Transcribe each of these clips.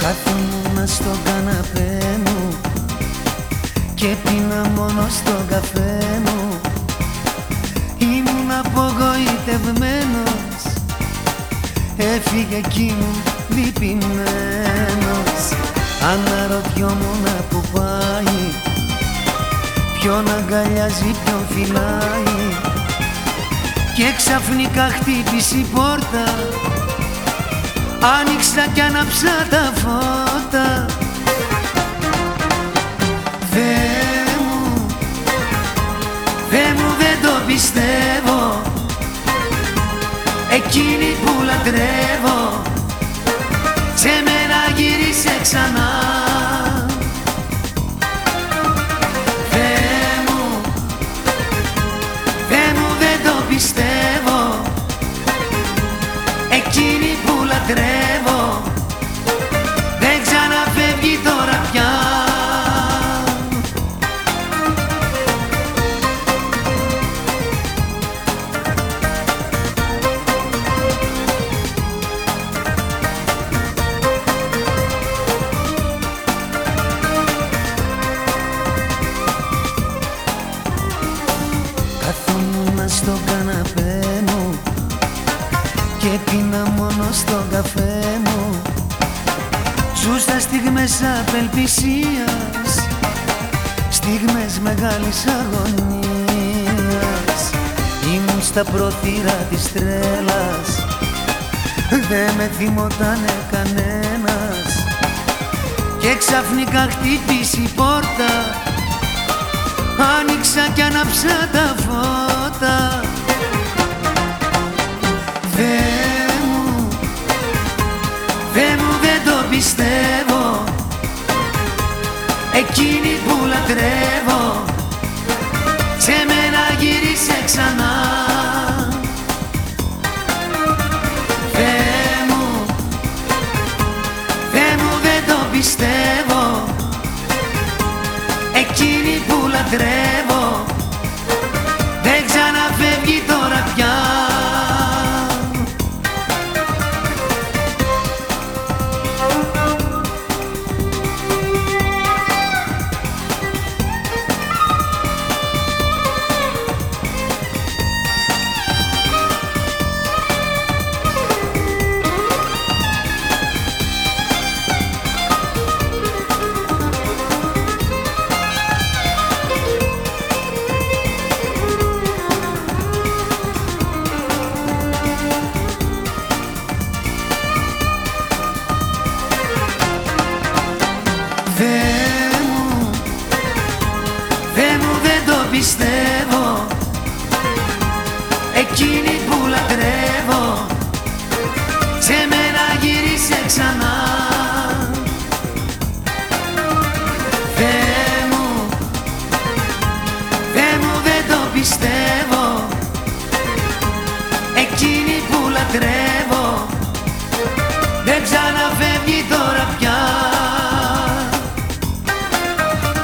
Κάθομαι στο καναπέ μου Και πίνα μόνο στον καφέ μου. Ήμουν απογοητευμένος Έφυγε κι εκείνη λυπημένος. Αναρωτιόμουν που πάει Ποιον αγκαλιάζει, ποιον φυλάει. Και ξαφνικά χτύπησε η πόρτα Άνοιξα κι άναψα τα φώτα. Θεέ μου, Θεέ μου δεν το πιστεύω. Εκείνη που λατρεύω σε μένα γύρισε ξανά στο καναπέ μου. Και πίνα μόνο στο καφέ μου. Ζούσα στιγμές απελπισίας Στιγμές μεγάλης αγωνίας. Ήμουν στα πρόθυρα της τρέλας Δεν με θυμότανε κανένας. Και ξαφνικά χτύπησε η πόρτα Άνοιξα κι άναψα τα φώτα Θεέ μου, Θεέ μου δεν το πιστεύω. Εκείνη που λατρεύω σε μένα γύρισε ξανά Θεέ μου, Θεέ μου δεν το πιστεύω. Εκείνη που λατρεύω Σε μένα γύρισε ξανά. Θεέ μου, Θεέ μου δεν το πιστεύω. Εκείνη που λατρεύω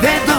해도